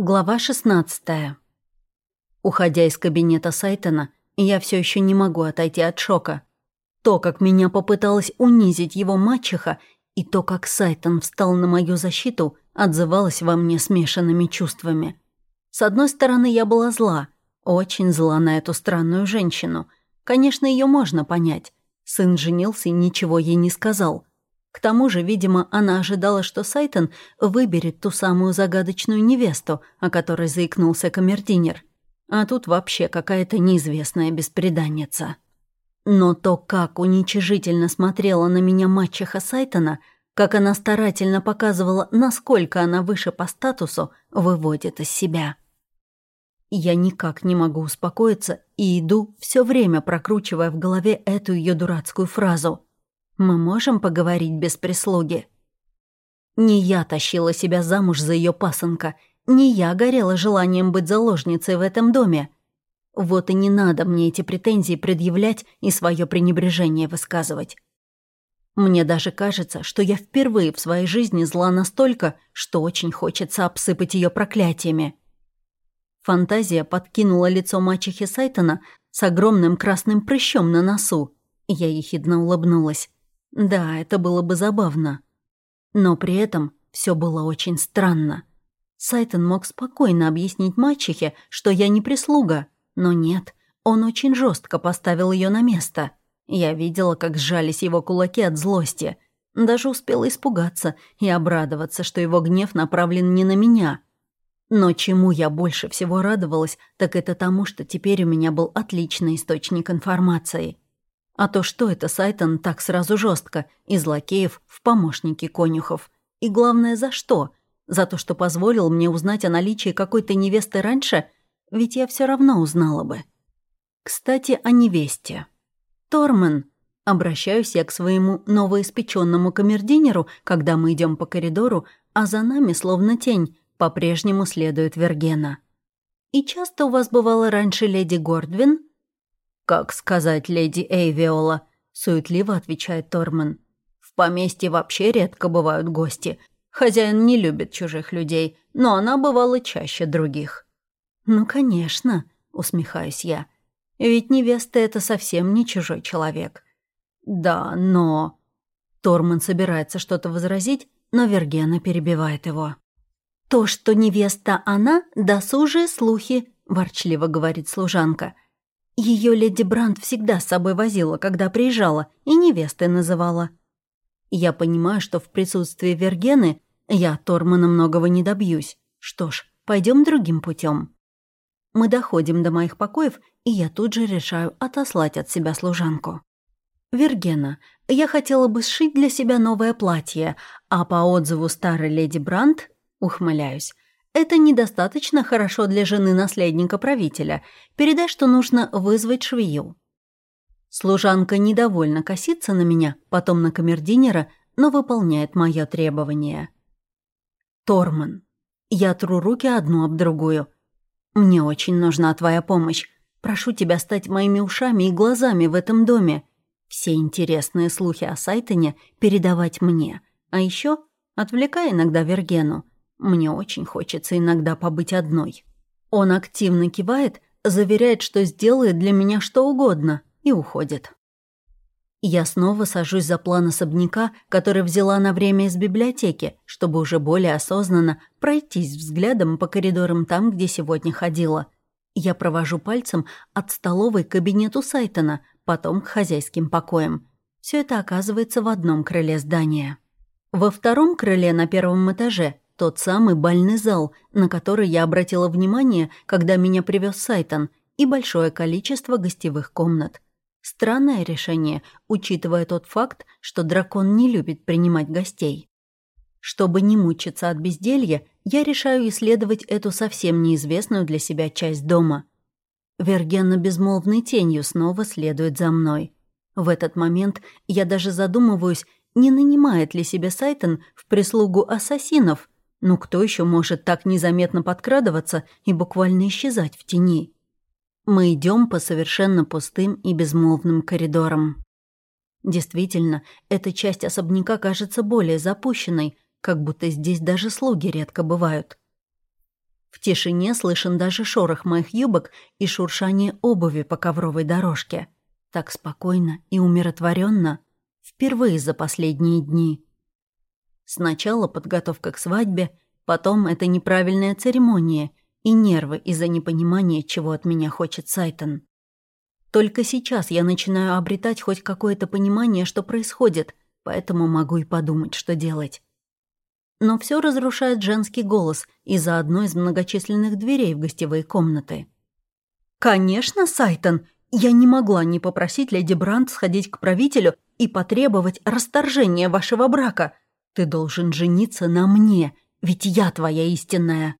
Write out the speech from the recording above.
Глава 16 Уходя из кабинета Сайтона, я все еще не могу отойти от шока. То, как меня попыталась унизить его мачеха, и то, как Сайтон встал на мою защиту, отзывалось во мне смешанными чувствами. С одной стороны, я была зла, очень зла на эту странную женщину. Конечно, ее можно понять. Сын женился и ничего ей не сказал. К тому же, видимо, она ожидала, что Сайтон выберет ту самую загадочную невесту, о которой заикнулся камердинер. А тут вообще какая-то неизвестная беспреданница. Но то, как уничижительно смотрела на меня мачеха Сайтона, как она старательно показывала, насколько она выше по статусу, выводит из себя. Я никак не могу успокоиться и иду, все время прокручивая в голове эту ее дурацкую фразу – мы можем поговорить без прислуги?» Не я тащила себя замуж за ее пасынка, не я горела желанием быть заложницей в этом доме. Вот и не надо мне эти претензии предъявлять и свое пренебрежение высказывать. Мне даже кажется, что я впервые в своей жизни зла настолько, что очень хочется обсыпать ее проклятиями. Фантазия подкинула лицо мачехи Сайтона с огромным красным прыщом на носу. Я ехидно улыбнулась. Да, это было бы забавно. Но при этом все было очень странно. Сайтон мог спокойно объяснить мачехе, что я не прислуга, но нет, он очень жестко поставил ее на место. Я видела, как сжались его кулаки от злости. Даже успела испугаться и обрадоваться, что его гнев направлен не на меня. Но чему я больше всего радовалась, так это тому, что теперь у меня был отличный источник информации — а то что это Сайтон так сразу жестко из лакеев в помощники конюхов? И главное, за что? За то, что позволил мне узнать о наличии какой-то невесты раньше? Ведь я все равно узнала бы. Кстати, о невесте. Тормен. Обращаюсь я к своему новоиспеченному камердинеру, когда мы идем по коридору, а за нами, словно тень, по-прежнему следует Вергена. «И часто у вас бывало раньше леди Гордвин?» «Как сказать, леди Эйвиола?» — суетливо отвечает Торман. «В поместье вообще редко бывают гости. Хозяин не любит чужих людей, но она бывала чаще других». «Ну, конечно», — усмехаюсь я. «Ведь невеста — это совсем не чужой человек». «Да, но...» Торман собирается что-то возразить, но Вергена перебивает его. «То, что невеста она, досужие слухи», — ворчливо говорит служанка — ее леди Бранд всегда с собой возила, когда приезжала, и невестой называла. Я понимаю, что в присутствии Вергены я Тормана многого не добьюсь. Что ж, пойдем другим путем. Мы доходим до моих покоев, и я тут же решаю отослать от себя служанку. «Вергена, я хотела бы сшить для себя новое платье, а по отзыву старой леди Бранд, ухмыляюсь, это недостаточно хорошо для жены наследника правителя. Передай, что нужно вызвать швею». Служанка недовольно косится на меня, потом на камердинера, но выполняет мое требование. «Торман, я тру руки одну об другую. Мне очень нужна твоя помощь. Прошу тебя стать моими ушами и глазами в этом доме. Все интересные слухи о Сайтоне передавать мне. А еще отвлекай иногда Вергену. Мне очень хочется иногда побыть одной. Он активно кивает, заверяет, что сделает для меня что угодно, и уходит. Я снова сажусь за план особняка, который взяла на время из библиотеки, чтобы уже более осознанно пройтись взглядом по коридорам там, где сегодня ходила. Я провожу пальцем от столовой к кабинету Сайтона, потом к хозяйским покоям. Все это оказывается в одном крыле здания. Во втором крыле на первом этаже тот самый бальный зал, на который я обратила внимание, когда меня привез Сайтон, и большое количество гостевых комнат. Странное решение, учитывая тот факт, что дракон не любит принимать гостей. Чтобы не мучиться от безделья, я решаю исследовать эту совсем неизвестную для себя часть дома. Вергена безмолвной тенью снова следует за мной. В этот момент я даже задумываюсь, не нанимает ли себе Сайтон в прислугу ассасинов – ну кто еще может так незаметно подкрадываться и буквально исчезать в тени? Мы идем по совершенно пустым и безмолвным коридорам. Действительно, эта часть особняка кажется более запущенной, как будто здесь даже слуги редко бывают. В тишине слышен даже шорох моих юбок и шуршание обуви по ковровой дорожке. Так спокойно и умиротворенно. Впервые за последние дни. Сначала подготовка к свадьбе, потом это неправильная церемония и нервы из-за непонимания, чего от меня хочет Сайтон. Только сейчас я начинаю обретать хоть какое-то понимание, что происходит, поэтому могу и подумать, что делать. Но все разрушает женский голос из-за одной из многочисленных дверей в гостевые комнаты. «Конечно, Сайтон, я не могла не попросить леди Брандт сходить к правителю и потребовать расторжения вашего брака. Ты должен жениться на мне, ведь я твоя истинная».